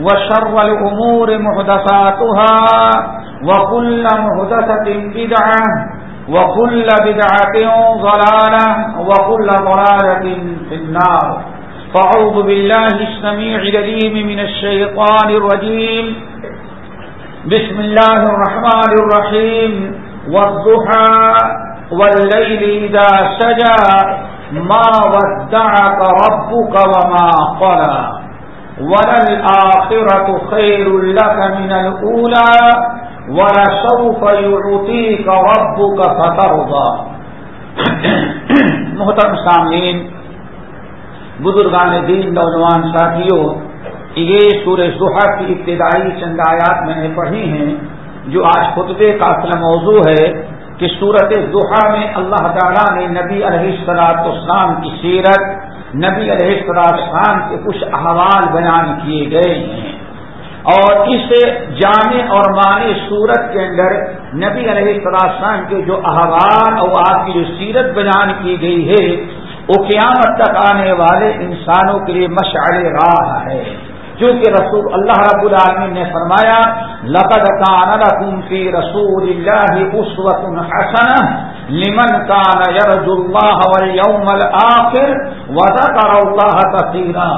وشر الأمور محدثاتها وكل محدثة بدعة وكل بدعة ضلالة وكل ضلالة في النار. فعوذ بالله السميع لليم من الشيطان الرجيم. بسم الله الرحمن الرحيم. والضحى والليل إذا سجى. ما ودعك ربك وما قلى. وللآخرة خير لك من الأولى ولسوف يعطيك ربك فترضى. محترم سامعین، بزرگان دین، نوجوان ساتھیوں، یہ سورہ زحا کی ابتدائی چند آیات میں نے پڑھی ہیں، جو آج خطبے کا اصل موضوع ہے کہ صورت زحا میں اللہ تعالیٰ نے نبی علیہ السلاط اسلام کی سیرت نبی علیہ السلام کے کچھ احوال بیان کیے گئے ہیں۔ اور اس جامع اور معنی صورت کے اندر نبی علیہ السلام کے جو احوال اور آپ کی جو سیرت بیان کی گئی ہے، وہ قیامت تک آنے والے انسانوں کے لیے مشعل راہ ہے۔ چونکہ رسول اللہ رب العالمین نے فرمایا، لقد کان لکم فی رسول اللہ اسوۃ حسنہ لمن کان یرج اللہ والیوم الاخر وذکر اللہ کثیرا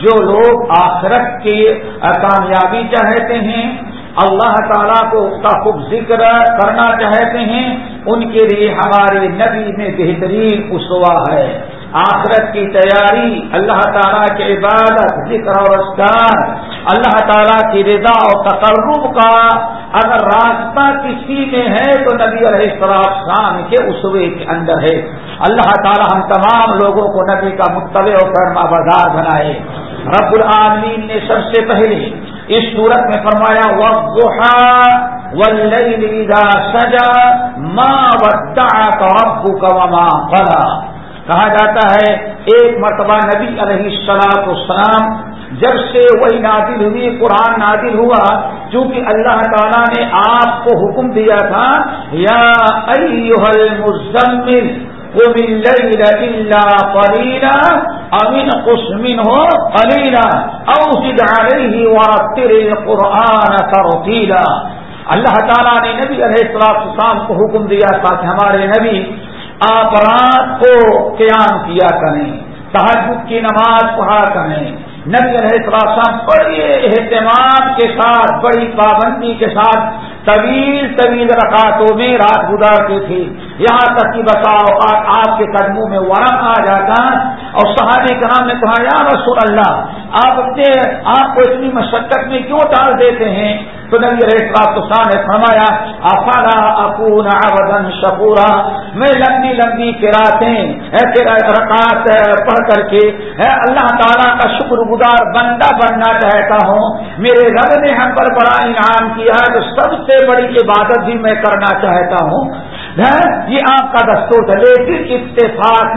جو لوگ آخرت کی کامیابی چاہتے ہیں، اللہ تعالیٰ کو کا خوب ذکر کرنا چاہتے ہیں، ان کے لیے ہمارے نبی میں بہترین اسوا ہے۔ آخرت کی تیاری، اللہ تعالیٰ کے عبادت، ذکر اور اسکار اللہ تعالیٰ کی رضا اور تقرب کا۔ اگر راستہ کسی میں ہے تو نبی علیہ السلام شام کے اسوے کے اندر ہے۔ اللہ تعالیٰ ہم تمام لوگوں کو نبی کا مطلع و فرما بازار بنائے۔ رب العالمین نے سب سے پہلے اس صورت میں فرمایا سجا ماں ربك وما قلى۔ کہا جاتا ہے، ایک مرتبہ نبی علیہ السلام السلام جب سے وہی نادل ہوئی، قرآن نادل ہوا، چونکہ اللہ تعالیٰ نے آپ کو حکم دیا تھا، یا المزمل قليلا امین قسمن ہو علینا اوسد علیہ ورتل القرآن ترتیلا۔ اللہ تعالیٰ نے نبی علیہ السلام کو حکم دیا تھا کہ ہمارے نبی آپ رات کو قیام کیا کریں تحجد کی نماز پڑھا کریں۔ نبی علیہ السلام بڑی اہتمام کے ساتھ، بڑی پابندی کے ساتھ طویل طویل رکعتوں میں رات گزارتے تھے۔ یہاں تک کہ بتا اوقات آپ کے قدموں میں ورم آ جاتا اور صحابی کرام نے کہا، یا رسول اللہ، آپ اپنے آپ کو اتنی مشقت میں کیوں ڈال دیتے ہیں؟ تو نبی رحصان نے فرمایا افالا اپون آبدن شکورا؟ میں لمبی لمبی کراتیں رکعت پڑھ کر کے اللہ تعالیٰ کا شکر گزار بندہ بننا چاہتا ہوں۔ میرے رب نے ہم پر بڑا انعام کیا ہے تو سب سے بڑی عبادت بھی میں کرنا چاہتا ہوں۔ یہ آپ کا دستور تھا لیکن اتفاق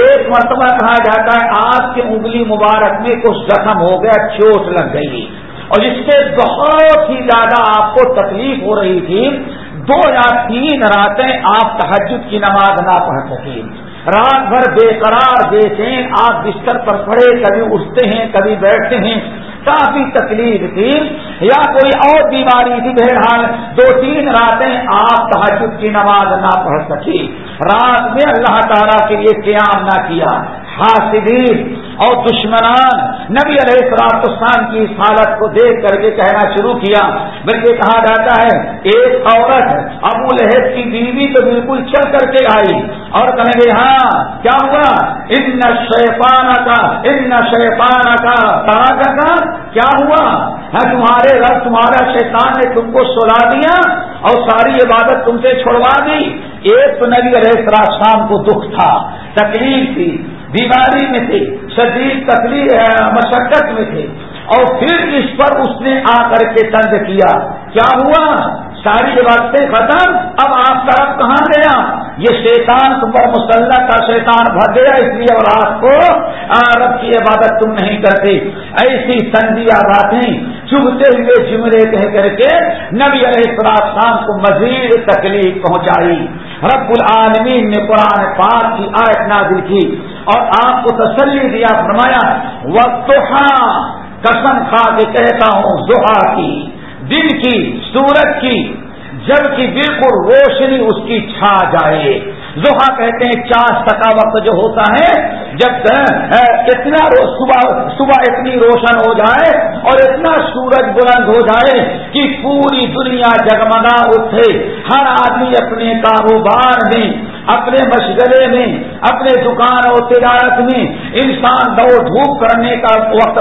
ایک مرتبہ کہا جاتا ہے آپ کی انگلی مبارک میں کچھ زخم ہو گیا، چوٹ لگ گئی۔ اور اس سے بہت ہی زیادہ آپ کو تکلیف ہو رہی تھی، دو یا تین راتیں آپ تحجد کی نماز نہ پڑھ سکیں۔ رات بھر بے قرار، بے چین، آپ بستر پر پڑے کبھی اٹھتے ہیں، کبھی بیٹھتے ہیں۔ کافی تکلیف تھی۔ یا کوئی اور بیماری تھی، بہرحال دو تین راتیں آپ تحجد کی نماز نہ پڑھ سکی رات میں اللہ تعالیٰ کے لیے قیام نہ کیا۔ حاصدین اور دشمنان نبی علیہ السلام کی اس حالت کو دیکھ کر کے کہنا شروع کیا۔ بلکہ کہا جاتا ہے، ایک عورت ابو لہب کی بیوی تو بالکل چل کر کے آئی اور کہیں گے ہاں کیا ہوا؟ ان شیفان کا، ان شیفان کا تاج کا کیا ہوا؟ ہے تمہارے رب، تمہارا شیطان نے تم کو سلا دیا اور ساری عبادت تم سے چھوڑوا دی۔ ایک تو نبی علیہ السلام کو دکھ تھا، تکلیف تھی، بیماری میں تھے شدید تکلیف مشقت میں تھے اور پھر اس پر اس نے آ کر کے تنگ کیا۔ کیا ہوا؟ ساری باتیں ختم۔ اب آپ طرف کہاں گیا؟ یہ شیطان تم پر مسلح کا شیطان بھر گیا۔ اس لیے اور آپ کو رب کی عبادت تم نہیں کرتے۔ ایسی تنگیا باتیں چبھتے ہوئے جمرے کہہ کر کے نبی علیہ السلام کو مزید تکلیف پہنچائی۔ رب العالمین نے قرآن پاک کی آیت نازل کی۔ اور آپ کو تسلی دیا، فرمایا وقت قسم کھا کے کہتا ہوں زحا کی دن کی، سورج کی جب کی بالکل روشنی اس کی چھا جائے۔ زحا کہتے ہیں، چاند کا وقت جو ہوتا ہے، جب اتنا صبح صبح اتنی روشن ہو جائے اور اتنا سورج بلند ہو جائے کہ پوری دنیا جگمگا اٹھے۔ ہر آدمی اپنے کاروبار میں اپنے مشغلے میں، اپنے دکان اور تجارت میں انسان دوڑ دھوپ کرنے کا وقت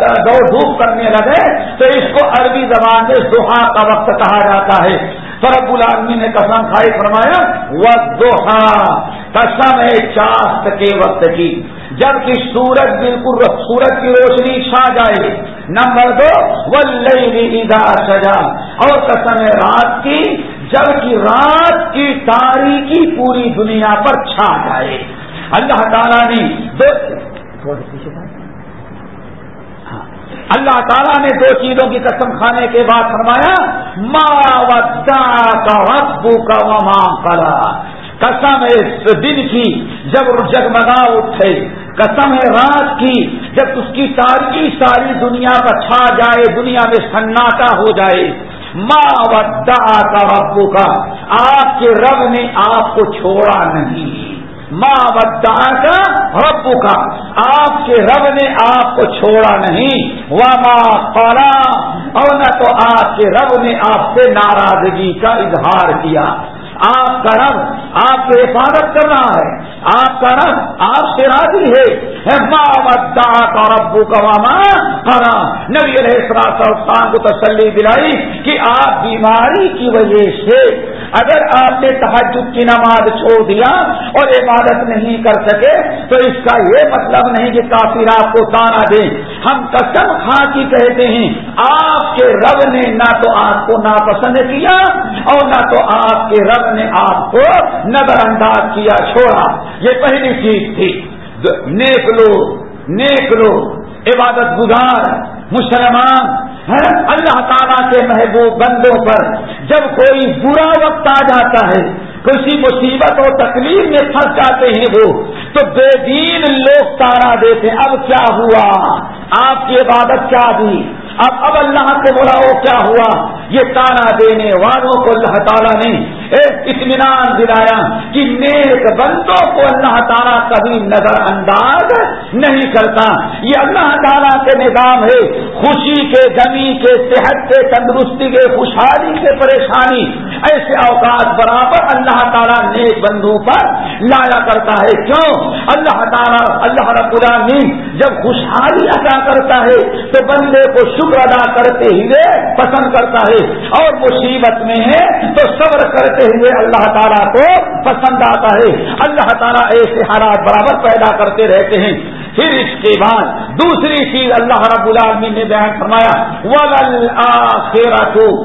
دوڑ دھوپ کرنے لگے تو اس کو عربی زبان میں دوہا کا وقت کہا جاتا ہے۔ فرب العالمی نے قسم کھائی، فرمایا وہ دوہا قسم ہے چاست کے وقت کی۔ جبکہ سورج بالکل سورج کی روشنی چھا جائے۔ نمبر دو وہ لئی سجا۔ اور قسم ہے رات کی جبکہ رات کی تاریخی پوری دنیا پر چھا جائے۔ اللہ تعالیٰ نے دو ہاں۔ اللہ تعالیٰ نے دو چیزوں کی قسم کھانے کے بعد فرمایا ماں کا ربو کا وما کرا قسم ہے دن کی جب جگمگا اٹھے۔ قسم ہے رات کی جب اس کی تاریخی ساری دنیا پر چھا جائے، دنیا میں سناٹا ہو جائے۔ ماں ودا کا ربو کا آپ کے رب نے آپ کو چھوڑا نہیں۔ ماں ودا کا ربو کا آپ کے رب نے آپ کو چھوڑا نہیں۔ وہ ماں پالا اور نہ تو آپ کے رب نے آپ سے ناراضگی کا اظہار کیا۔ آپ کا رب آپ کی حفاظت کر رہا ہے آپ کا رب آپ سے راضی ہے۔ اور ابو کا ماما کرا نبی السلام کو تسلی دلائی کہ آپ بیماری کی وجہ سے اگر آپ نے تحجد کی نماز چھوڑ دیا اور عبادت نہیں کر سکے، تو اس کا یہ مطلب نہیں کہ کافی آپ کو تانا دیں ہم قسم کھا کی کہتے ہیں، آپ کے رب نے نہ تو آپ کو ناپسند کیا اور نہ تو آپ کے رب نے آپ کو نظر انداز کیا، چھوڑا۔ یہ پہلی چیز تھی۔ نیک لوگ نیک لوگ، عبادت گزار، مسلمان اللہ تعالیٰ کے محبوب بندوں پر جب کوئی برا وقت آ جاتا ہے، کسی مصیبت اور تکلیف میں پھنس جاتے ہیں وہ، تو بے دین لوگ تارا دیتے اب کیا ہوا؟ آپ کی عبادت کیا دی اب اب اللہ کو بلاؤ کیا ہوا؟ یہ تانا دینے والوں کو اللہ تعالیٰ نے اطمینان دلایا کہ نیک بندوں کو اللہ تعالیٰ کبھی نظر انداز نہیں کرتا۔ یہ اللہ تعالیٰ کے نظام ہے، خوشی کے گمی کے، صحت کے، تندرستی کے، خوشحالی کے، پریشانی۔ ایسے اوقات برابر اللہ تعالیٰ نیک بندوں پر لایا کرتا ہے۔ کیوں؟ اللہ تعالیٰ، اللہ رب العالمین جب خوشحالی ادا کرتا ہے تو بندے کو شکر ادا کرتے ہوئے پسند کرتا ہے۔ اور مصیبت میں ہے تو صبر کرتے ہوئے اللہ تعالیٰ کو پسند آتا ہے۔ اللہ تعالیٰ ایسے حالات برابر پیدا کرتے رہتے ہیں۔ پھر اس کے بعد دوسری چیز اللہ رب العالمین نے بیان فرمایا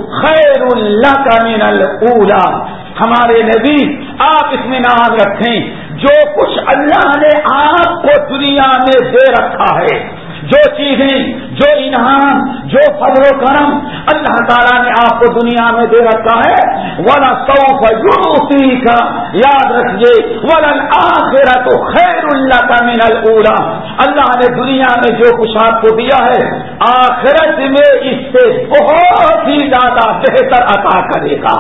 خیر اللہ کا مین اللہ ہمارے نبی، آپ اس میں نام رکھیں۔ جو کچھ اللہ نے آپ کو دنیا میں دے رکھا ہے جو چیزیں، جو انعام، جو فضل و کرم اللہ تعالیٰ نے آپ کو دنیا میں دے رکھا ہے ورا سو کا یاد رکھیے ورن آخرا تو خیر اللہ کا من الولا اللہ نے دنیا میں جو کچھ آپ کو دیا ہے، آخرت میں اس سے بہت ہی زیادہ بہتر عطا کرے گا۔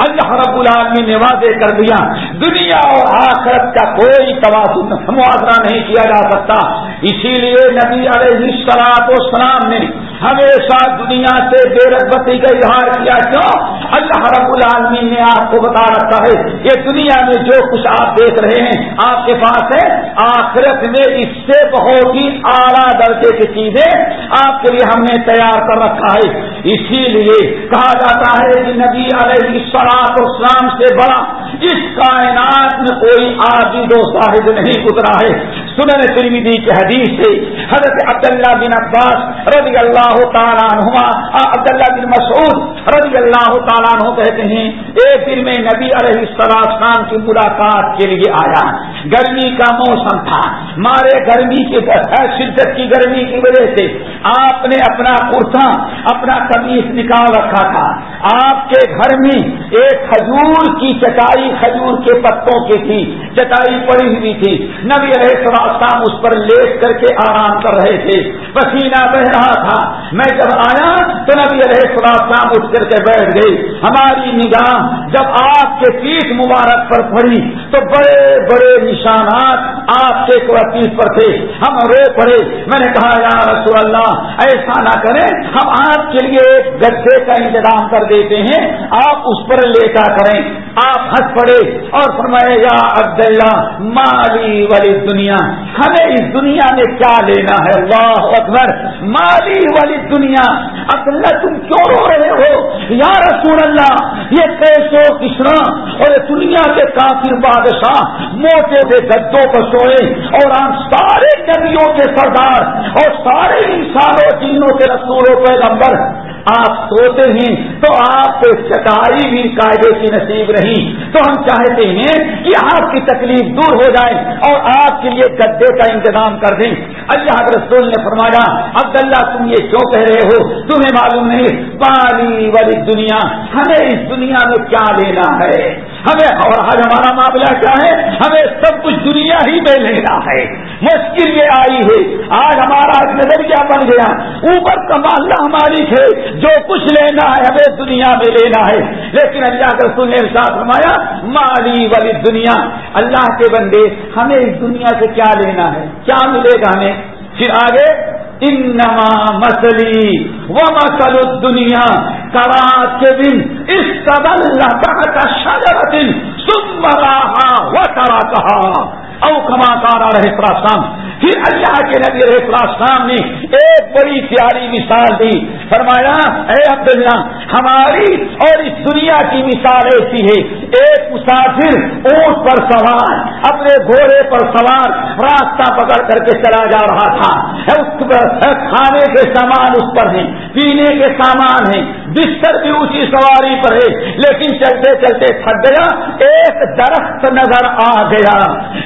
اللہ رب العالمین نے واضح کر دیا، دنیا اور آخرت کا کوئی توازن موازنہ نہیں کیا جا سکتا۔ اسی لیے نبی علیہ السلاط و سلام نے ہمیشہ دنیا سے بے رغبتی کا اظہار کیا کیوں؟ اللہ رب العالمین نے آپ کو بتا رکھا ہے یہ دنیا میں جو کچھ آپ دیکھ رہے ہیں، آپ کے پاس ہے۔ آخرت میں اس سے بہت ہی اعلیٰ درجے کی چیزیں آپ کے لیے ہم نے تیار کر رکھا ہے۔ اسی لیے کہا جاتا ہے کہ نبی علیہ سلاط اسلام سے بڑا اس کائنات میں کوئی آدمی دو صاحب نہیں گزرا ہے۔ سنن ترمیدی کے حدیث سے حضرت عبداللہ بن عباس رضی اللہ تعالیٰ عنہ عبداللہ بن مسعود رضی اللہ تعالیٰ عنہ کہتے ہیں، ایک دن میں نبی علیہ السلام کی ملاقات کے لیے آیا۔ گرمی کا موسم تھا۔ مارے گرمی کی شدت کی گرمی کی وجہ سے آپ نے اپنا کرتا، اپنا قمیص نکال رکھا تھا۔ آپ کے گھر میں ایک کھجور کی چٹائی کھجور کے پتوں کی تھی، چٹائی پڑی ہوئی تھی۔ نبی علیہ السلام اس پر لیٹ کر کے آرام کر رہے تھے۔ پسینہ بہ رہا تھا۔ میں جب آیا تو نبی علیہ السلام اٹھ کر کے بیٹھ گئی ہماری نگاہ جب آپ کے پیٹ مبارک پر پڑی تو بڑے بڑے نشانات آپ کے پیٹ پر تھے۔ ہم رو پڑے۔ میں نے کہا، یا رسول اللہ، ایسا نہ کریں۔ ہم آپ کے لیے ایک گڈھے کا انتظام کر دیتے ہیں۔ آپ اس پر لیٹا کریں۔ آپ ہنس پڑے اور فرمائے، یا عبداللہ، مالی والی دنیا، ہمیں اس دنیا میں کیا لینا ہے؟ اللہ اکبر، مالی والی دنیا۔ عبداللہ، تم کیوں رو رہے ہو؟ یا رسول اللہ، یہ پیسوں کسنا اور یہ دنیا کے کافر بادشاہ، موٹے کے گدوں پر سوئے اور ہم سارے نبیوں کے سردار اور سارے انسانوں تینوں کے رسولوں، پیغمبر آپ سوتے ہیں تو آپ کو چٹائی بھی قاعدے کی نصیب نہیں۔ تو ہم چاہتے ہیں کہ آپ کی تکلیف دور ہو جائے اور آپ کے لیے گدے کا انتظام کر دیں۔ اللہ رسول نے فرمایا، عبداللہ تم یہ کیوں کہہ رہے ہو؟ تمہیں معلوم نہیں پانی والی دنیا، ہمیں اس دنیا میں کیا لینا ہے؟ ہمیں اور آج ہمارا معاملہ کیا ہے؟ ہمیں سب کچھ دنیا ہی میں لینا ہے۔ مشکل یہ آئی ہے، آج ہمارا نظریہ بن گیا۔ اوپر کا معاملہ ہماری ہے۔ جو کچھ لینا ہے ہمیں دنیا میں لینا ہے۔ لیکن اللہ کے رسول نے ساتھ فرمایا، مالی والی دنیا۔ اللہ کے بندے، ہمیں اس دنیا سے کیا لینا ہے؟ کیا ملے گا ہمیں؟ پھر آگے، انما مسلی و مسل دنیا کرا کے دن، اس قدر اللہ کا شاگر دن سم رہا و کرا کہا او کما کارا رہے پراسام پھر اللہ کے نبی رہے پراسام نے ایک بڑی پیاری مثال دی۔ فرمایا، اے عبداللہ، ہماری اور اس دنیا کی مثال ایسی ہے۔ ایک مسافر اونٹ پر سوار، اپنے گھوڑے پر سوار راستہ پکڑ کر کے چلا جا رہا تھا۔ کھانے کے سامان اس پر ہیں، پینے کے سامان ہیں۔ بستر بھی اسی سواری پر ہے، لیکن چلتے چلتے تھک گیا۔ ایک درخت نظر آ گیا۔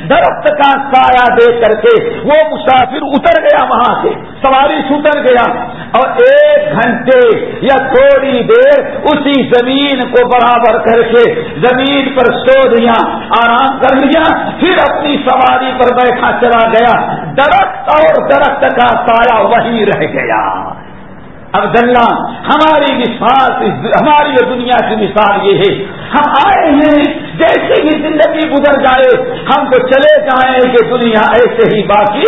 درخت کا سایہ دے کر کے وہ مسافر اتر گیا وہاں سے، سواری ستر گیا۔ اور ایک گھنٹے یا تھوڑی دیر اسی زمین کو برابر کر کے زمین پر سو دیا، آرام کر لیا، پھر اپنی سواری پر بیٹھا چلا گیا۔ درخت اور درخت کا سایہ وہی رہ گیا۔ عبداللہ ہماری مثال، ہماری دنیا کی مثال یہ ہے۔ ہم آئے ہیں جیسے ہی زندگی گزر جائے، ہم تو چلے جائیں کہ دنیا ایسے ہی باقی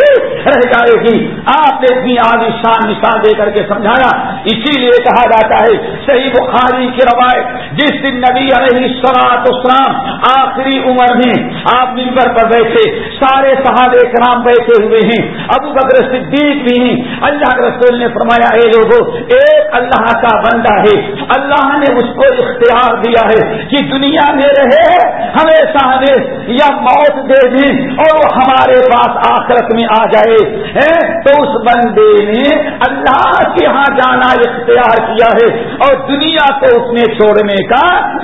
رہ جائے گی۔ آپ نے اتنی آدھی شان مثال دے کر کے سمجھایا۔ اسی لیے کہا جاتا ہے، صحیح بخاری کی روایت، جس دن نبی علیہ سلاط اسلام آخری عمر میں آپ ممبر پر بیٹھے، سارے صحاب کرام بیٹھے ہوئے ہیں۔ ابو بکر صدیق بھی ہیں۔ اللہ کے رسول نے فرمایا، اے لوگوں ایک اللہ کا بندہ ہے۔ اللہ نے اس کو اختیار دیا ہے کہ دنیا میں رہے ہمیشہ ہمیں یا موت دے دی اور ہمارے پاس آخرت میں آ جائے۔ تو اس بندے نے اللہ کے ہاں جانا اختیار کیا ہے اور دنیا کو اس نے چھوڑنے کا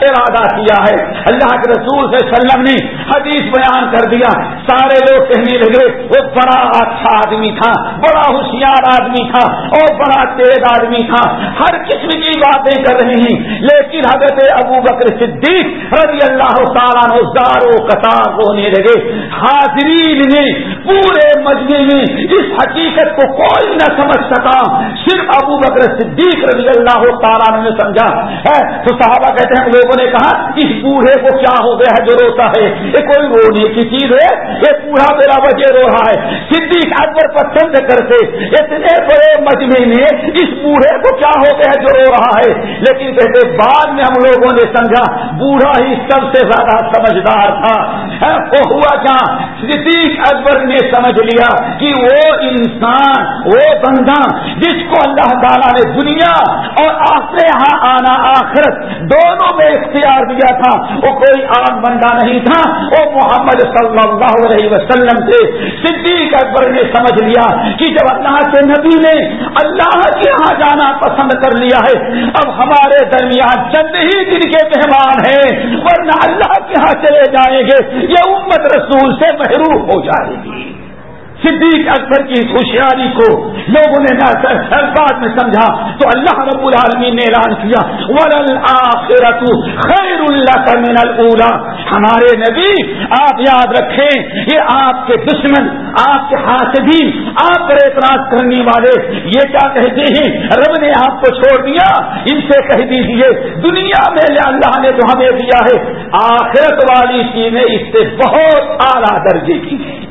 ارادہ کیا ہے۔ اللہ کے رسول صلی اللہ علیہ وسلم نے حدیث بیان کر دیا۔ سارے لوگ کہنے لگے، وہ بڑا اچھا آدمی تھا، بڑا ہوشیار آدمی تھا اور بڑا تیز آدمی تھا۔ ہر قسم کی باتیں کر رہے ہیں، لیکن حضرت ابو بکر صدیق رضی اللہ تعالیٰ و قطار رونے لگے حاضرین نے پورے مجمے میں اس حقیقت کو کوئی نہ سمجھ سکا۔ صرف ابو بکر صدیق رضی اللہ تعالیٰ نے سمجھا۔ ہے تو صحابہ کہتے ہیں لوگوں نے کہا، اس بوڑھے کو کیا ہو گیا ہے جو روتا ہے؟ یہ کوئی رونے کی چیز ہے؟ یہ بوڑھا میرا وجہ رو رہا ہے۔ صدیق اکبر پسند کرتے، اتنے بڑے مجمے میں اس بوڑھے کو کیا ہو گیا جو رو رہا ہے؟ لیکن کہتے، بعد میں ہم لوگوں نے سمجھا، بوڑھا ہی سب سے زیادہ سمجھدار تھا۔ وہ ہوا کیا؟ صدیق اکبر نے سمجھ لیا کہ وہ انسان، وہ بندہ جس کو اللہ تعالیٰ نے دنیا اور آخر یہاں آنا آخرت دونوں میں اختیار دیا تھا، وہ کوئی عام بندہ نہیں تھا۔ وہ محمد صلی اللہ علیہ وسلم سے صدیق اکبر نے سمجھ لیا کہ جب اللہ کے نبی نے اللہ کے یہاں جانا پسند کر لیا ہے، اب ہمارے درمیان چند ہی دن کے مہمان ہیں، ورنہ اللہ کے یہاں چلے جائیں گے یہ امت رسول سے محروم ہو جائے گی۔ صدیق اکبر کی ہوشیاری کو لوگوں نے بعد میں سمجھا، تو اللہ رب العالمین نے اعلان کیا خیر اللہ من الا ہمارے نبی، آپ یاد رکھیں، یہ آپ کے دشمن، آپ کے ہاتھ بھی آپ پر اعتراض کرنے والے، یہ کیا کہتے ہیں؟ رب نے آپ کو چھوڑ دیا، ان سے کہہ دیجیے دنیا میں اللہ نے تو ہمیں دیا ہے، آخرت والی چیزیں اس سے بہت اعلیٰ درجے کی ہیں۔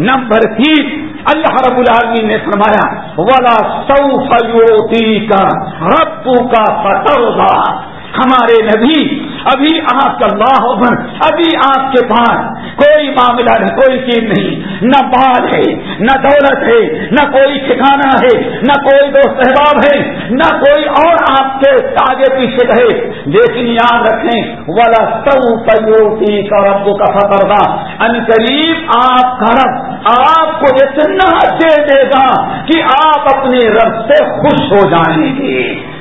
نمبر تین اللہ رب العالمین نے فرمایا والا سو فیوتی کا ربو کا فتح ہمارے نبی، ابھی آپ کا اللہ عمر، ابھی آپ کے پاس کوئی معاملہ نہیں، کوئی چیز نہیں، نہ بال ہے، نہ دولت ہے، نہ کوئی ٹھکانا ہے، نہ کوئی دوست احباب ہے، نہ کوئی اور آپ کے آگے پیچھے رہے۔ لیکن یاد رکھیں والا سو پیوتی کا رب کا فتح ان قریب آپ کا رب آپ کو اتنا دے دے گا کہ آپ اپنے رب سے خوش ہو جائیں گے۔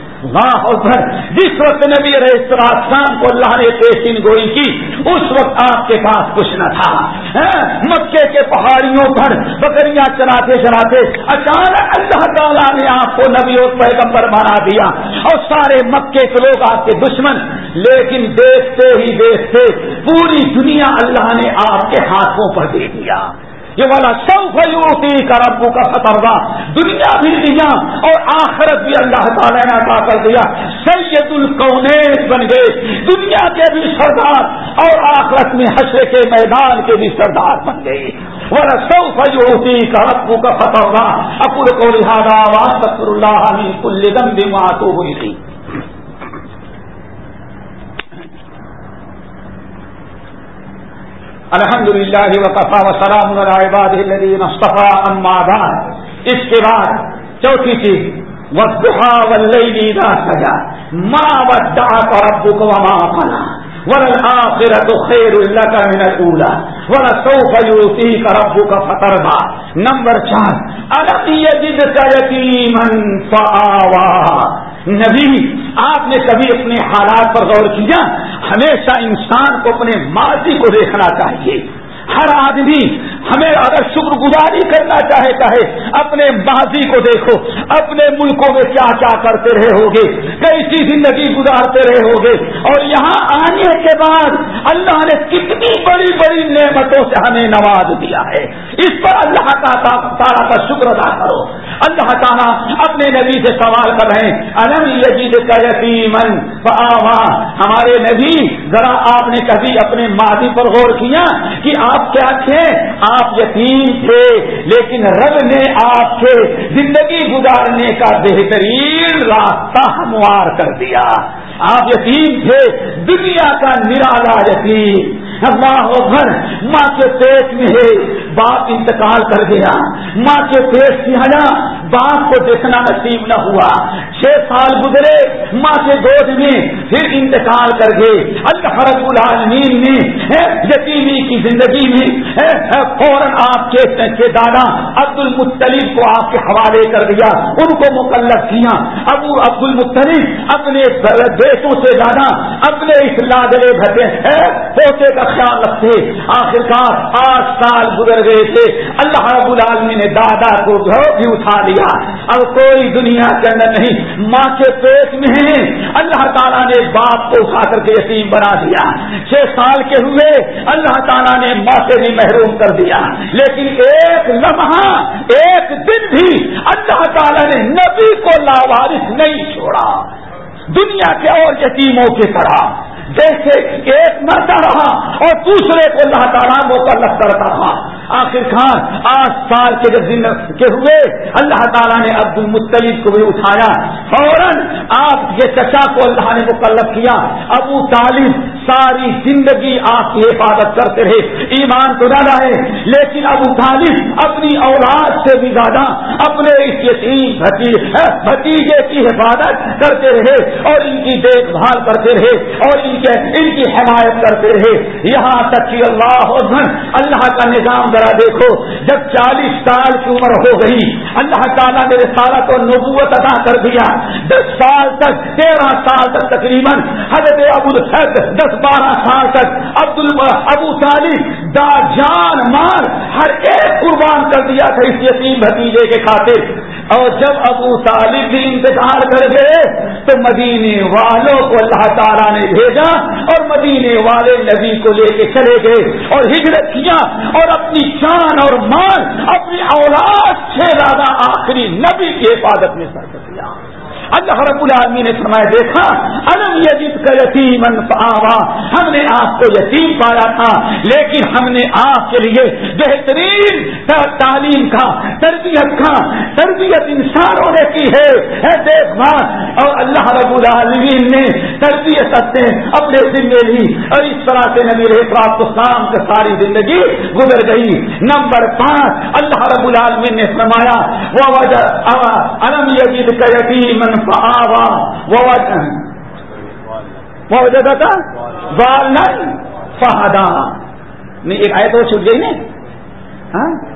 جس وقت نبی السلام کو اللہ نے پیشین گوئی کی، اس وقت آپ کے پاس کچھ نہ تھا۔ ہاں، مکے کے پہاڑیوں پر بکریاں چلاتے چلاتے اچانک اللہ تعالیٰ نے آپ کو نبی اور پیغمبر بنا دیا اور سارے مکے کے لوگ آپ کے دشمن۔ لیکن دیکھتے ہی دیکھتے پوری دنیا اللہ نے آپ کے ہاتھوں پر دے دیا یہ والا سو فیوتی کا ربو کا فترا دنیا بھی دیا اور آخرت بھی اللہ تعالیٰ نے عطا کر دیا۔ سید القونیت بن گئے دنیا کے بھی سردار اور آخرت میں حشر کے میدان کے بھی سردار بن گئے والا سو فیوتی کا ربو کا فترا اپر کو لہٰذا واسط اللہ کل دم بھی ہوئی تھی الحمد للہ وقفا وسلام العباد الذین اصطفى اما بعد۔ اس کے بعد چوتھی چیز وضحا واللیل اذا سجا۔ ما ودعك ربك وما قلا۔ وللآخرة خير لك من الأولى ولسوف يؤتيك ربك فترضى نمبر چار ألم يجدك يتيما فآوى نبی آپ نے کبھی اپنے حالات پر غور کیا؟ ہمیشہ انسان کو اپنے ماضی کو دیکھنا چاہیے۔ ہر آدمی ہمیں اگر شکر گزاری کرنا چاہتا ہے اپنے ماضی کو دیکھو، اپنے ملکوں میں کیا کیا کرتے رہے ہوگے کیسی زندگی گزارتے رہے ہوگے؟ اور یہاں آنے کے بعد اللہ نے کتنی بڑی بڑی نعمتوں سے ہمیں نواز دیا ہے۔ اس پر اللہ کا تعالیٰ کا شکر ادا کرو۔ اللہ تعالیٰ اپنے نبی سے سوال کر رہے ہیں، الم یجید کا یتیمن ہمارے نبی، ذرا آپ نے کبھی اپنے ماضی پر غور کیا کہ آپ کیا تھے؟ آپ یتیم تھے، لیکن رب نے آپ کے زندگی گزارنے کا بہترین راستہ ہموار کر دیا۔ آپ یتیم تھے، دنیا کا نرالا یتیم اللہ گھر ماں کے پیٹ میں ہے، باپ انتقال کر گیا۔ ماں کے پیٹ سے ہنا باپ کو دیکھنا نصیب نہ ہوا۔ چھ سال گزرے، ماں کے گود میں پھر انتقال کر گئے۔ اللہ رب العالمین نے یتیمی کی زندگی میں فوراً آپ کے دادا عبد المطلیف کو آپ کے حوالے کر دیا۔ ان کو مقلف کیا۔ ابو عبد المطلیف اپنے بیٹوں سے زیادہ اپنے اس لادلے بھٹے پوتے کا خیال رکھتے۔ آخرکار آٹھ سال گزر گئے تھے۔ اللہ رب العالمین نے دادا کو بھی اٹھا لیا۔ اب کوئی دنیا کے اندر نہیں، ماں کے پیٹ میں اللہ تعالیٰ نے باپ کو اٹھا کر کے یتیم بنا دیا۔ چھ سال کے ہوئے اللہ تعالیٰ نے ماں سے بھی محروم کر دیا۔ لیکن ایک لمحہ، ایک دن بھی اللہ تعالیٰ نے نبی کو لاوارث نہیں چھوڑا۔ دنیا کے اور یتیموں کی طرح۔ جیسے ایک مرتا رہا اور دوسرے کو اللہ تعالیٰ متعلق کرتا رہا۔ آخر خان آٹھ سال کے جب دن کے ہوئے، اللہ تعالیٰ نے عبد المطلیف کو بھی اٹھایا۔ فوراً آپ کے چچا کو اللہ نے مکلف کیا، ابو طالب ساری زندگی آپ کی حفاظت کرتے رہے۔ ایمان تو نہ رہے لیکن ابو طالب اپنی اولاد سے بھی زیادہ اپنے اس یتیم بھتیجے کی حفاظت کرتے رہے اور ان کی دیکھ بھال کرتے رہے اور ان کے ان کی حمایت کرتے رہے۔ یہاں تک کہ اللہ اللہ کا نظام ذرا دیکھو، جب چالیس سال کی عمر ہو گئی، اللہ تعالیٰ نے رسالت اور نبوت ادا کر دیا۔ دس سال تک، تیرہ سال تک تقریباً حضرت ابو دس بارہ سال تک عبد ابو طالب دا جان مار ہر ایک قربان کر دیا تھا اس یتیم بھتیجے کے خاطر۔ اور جب ابو طالب بھی انتظار کر گئے تو مدینے والوں کو اللہ تعالیٰ نے بھیجا اور مدینے والے نبی کو لے کے چلے گئے اور ہجرت کیا اور اپنی جان اور مان اپنی اولاد سے زیادہ آخری نبی کی حفاظت میں سر کر دیا۔ اللہ رب العالمی نے فرمایا، دیکھا الم یجد کا یتیم آوا ہم نے آپ کو یتیم پایا تھا، لیکن ہم نے آپ کے لیے بہترین تعلیم کا، تربیت کا، تربیت انسانوں نے کی ہے۔ دیکھ بھال، اور اللہ رب العالمین نے تربیت اپنے ذمے لی، اور اس طرح سے نبی پراپت شام سے ساری زندگی گزر گئی۔ نمبر پانچ، اللہ رب العالمین نے فرمایا وہ وجہ الم یجد کا یتیم فآوا وجہ تھا؟ والن فہدا۔ نہیں، ایک آئے تو چھوٹ گئی نا ہاں؟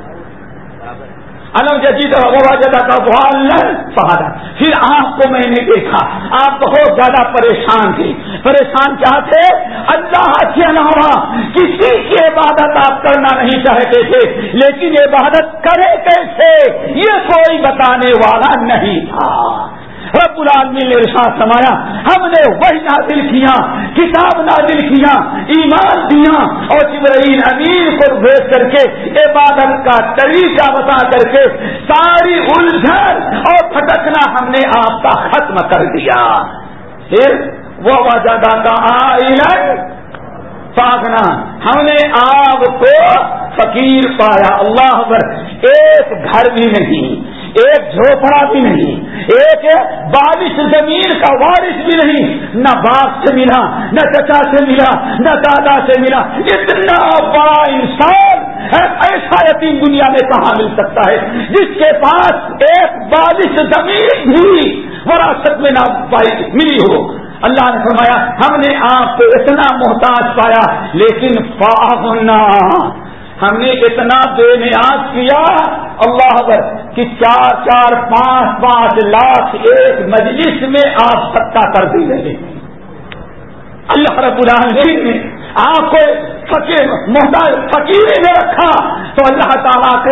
الگ جدید جدا والن فہدا۔ پھر آپ کو میں نے دیکھا، آپ بہت زیادہ پریشان تھے۔ پریشان کیا تھے؟ اللہ کے علاوہ کسی کی عبادت آپ کرنا نہیں چاہتے تھے، لیکن عبادت کرے کیسے؟ یہ کوئی بتانے والا نہیں تھا۔ رب العالمین نے ارشاد سمایا ہم نے وہی نازل کیا، کتاب نازل کیا، ایمان دیا اور جبرائیل امیر کو بھیج کر کے، عبادت کا طریقہ بتا کر کے ساری الجھن اور پھٹکنا ہم نے آپ کا ختم کر دیا۔ پھر وہ وجہ کا آئلن، پاگنا، ہم نے آپ کو فقیر پایا، اللہ ایک گھر بھی نہیں۔ ایک جھوپڑا بھی نہیں، ایک بارش زمین کا وارث بھی نہیں، نہ باپ سے ملا، نہ چچا سے ملا، نہ دادا سے ملا، اتنا بڑا انسان ایسا یتیم دنیا میں کہاں مل سکتا ہے؟ جس کے پاس ایک بارش زمین بھی وراثت میں نہ ملی ہو۔ اللہ نے فرمایا، ہم نے آپ کو اتنا محتاج پایا، لیکن فاغنا ہم نے اتنا بے نیاز کیا اللہ کہ چار چار پانچ پانچ لاکھ ایک مجلس میں آپ سکتا کر دی رہے اللہ رب العالمین نے آپ کو فقیر، محتاج فقیری میں رکھا۔ تو اللہ تعالیٰ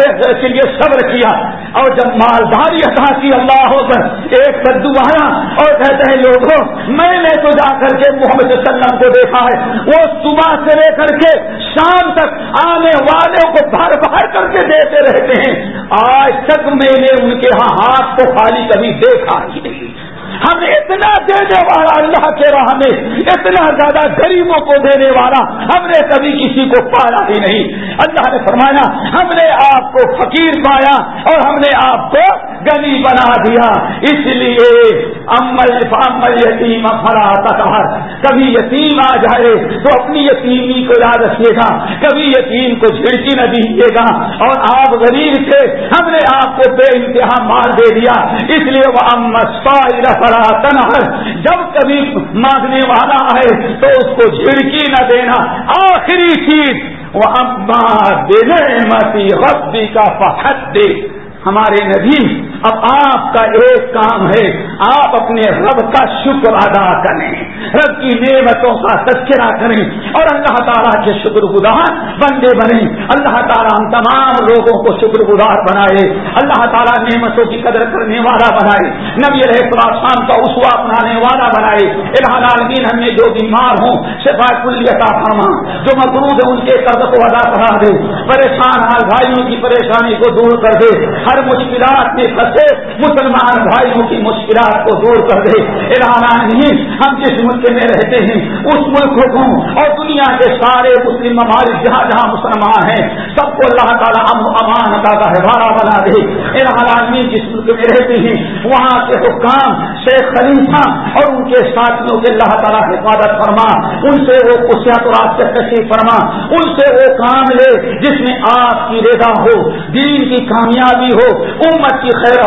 کے لیے صبر کیا اور جب مالداری عطا کی اللہ ہو کر ایک بدو آیا اور کہتے ہیں، لوگوں، میں نے تو جا کر کے محمد وسلم کو دیکھا ہے۔ وہ صبح سے لے کر کے شام تک آنے والوں کو بھر بھر کر کے دیتے رہتے ہیں۔ آج تک میں نے ان کے ہاں ہاتھ کو خالی کبھی دیکھا ہی نہیں۔ ہم اتنا دینے والا اللہ کے راہ میں، اتنا زیادہ غریبوں کو دینے والا ہم نے کبھی کسی کو پایا ہی نہیں۔ اللہ نے فرمایا، ہم نے آپ کو فقیر پایا اور ہم نے آپ کو گنی بنا دیا۔ اس لیے امل فامل یتیم فلا تطہر کبھی یتیم آ جائے تو اپنی یتیمی کو یاد رکھیے گا۔ کبھی یتیم کو جھڑکی نہ دیجیے گا۔ اور آپ غریب تھے، ہم نے آپ کو بے انتہا مار دے دیا۔ اس لیے وہ فلا تنہر جب کبھی مانگنے والا ہے تو اس کو جھڑکی نہ دینا۔ آخری چیز وہ اما دینے متی ربی کا فخت دے ہمارے نبی اب آپ کا ایک کام ہے، آپ اپنے رب کا شکر ادا کریں، رب کی نعمتوں کا تذکرہ کریں اور اللہ تعالیٰ کے شکر گزار بندے بنے اللہ تعالیٰ ہم تمام لوگوں کو شکر گزار بنائے۔ اللہ تعالیٰ نعمتوں کی قدر کرنے والا بنائے۔ نبی رہے شام کا اسوا اپنانے والا بنائے۔ الحال عالمین ہم نے جو بیمار ہوں، شفا کلی عطا فرما جو مقروض ہے ان کے قرض کو ادا کرا دے۔ پریشان حال، بھائیوں کی پریشانی کو دور کر دے۔ ہر مشکلات میں پھنسے مسلمان بھائیوں کی مشکلات کو دور کر دے۔ نہیں جی، ہم جس ملک میں رہتے ہیں، اس ملک کو اور دنیا کے سارے مسلم ممالک، جہاں جہاں مسلمان ہیں، سب کو اللہ تعالیٰ امن امان کا گہوارہ بنا دے۔ نہیں جی، جس ملک میں رہتے ہیں، وہاں کے حکام، شیخ خلیفہ اور ان کے ساتھیوں کے اللہ تعالیٰ حفاظت فرما۔ ان سے وہ خصیات اور آپ سے تشریف فرما۔ ان سے وہ کام لے جس میں آپ کی رضا ہو، دین کی کامیابی ہو، امت کی خیر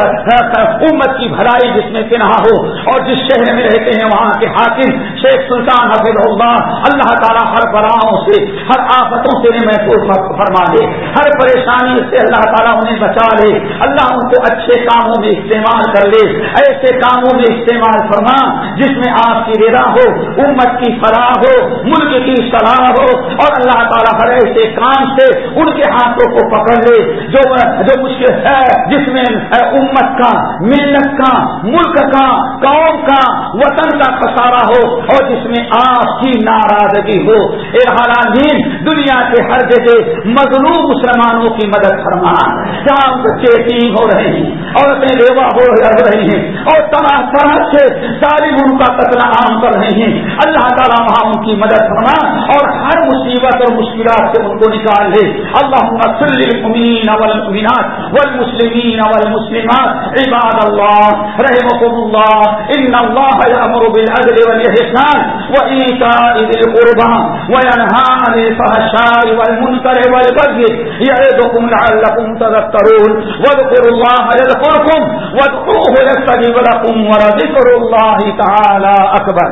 امت کی بھلائی جس میں کنہا ہو اور جس شہر میں رہتے ہیں، وہاں کے حاکم، شیخ سلطان حفیظ اللہ اللہ تعالیٰ ہر براؤں سے، ہر آفتوں سے محفوظ فرما دے۔ ہر پریشانی سے اللہ تعالیٰ انہیں بچا لے۔ اللہ ان کو اچھے کاموں میں استعمال کر لے۔ ایسے کاموں میں استعمال فرما جس میں آپ کی رضا ہو، امت کی فلاح ہو، ملک کی صلاح ہو اور اللہ تعالیٰ ہر ایسے کام سے ان کے ہاتھوں کو پکڑ لے۔ جو جو مشکل ہے، جس میں امت کا، ملت کا، ملک کا، قوم کا وطن کا خسارہ ہو اور جس میں آپ کی ناراضگی ہو۔ حالانین دنیا کے ہر جگہ مظلوم مسلمانوں کی مدد فرما۔ جہاں بچے ہو رہے ہیں اور اپنے ریوا ہو رہے ہیں، اور طرح طرح سے ظالم ان کا قتل عام کر رہے ہیں۔ اللہ تعالیٰ وہاں ان کی مدد فرما اور ہر مصیبت اور مشکلات سے ان کو نکال لے۔ اللہ مسلم والمسلم المسلمين والمسلمات عباد الله، رحمكم الله. إن الله يأمر بالعدل والإحسان وإيتاء ذي القربى وينهى عن الفحشاء والمنكر والبغي يعظكم لعلكم تذكرون. واذكروا الله يذكركم، وادعوه يستجب لكم ولذكر الله تعالى أكبر.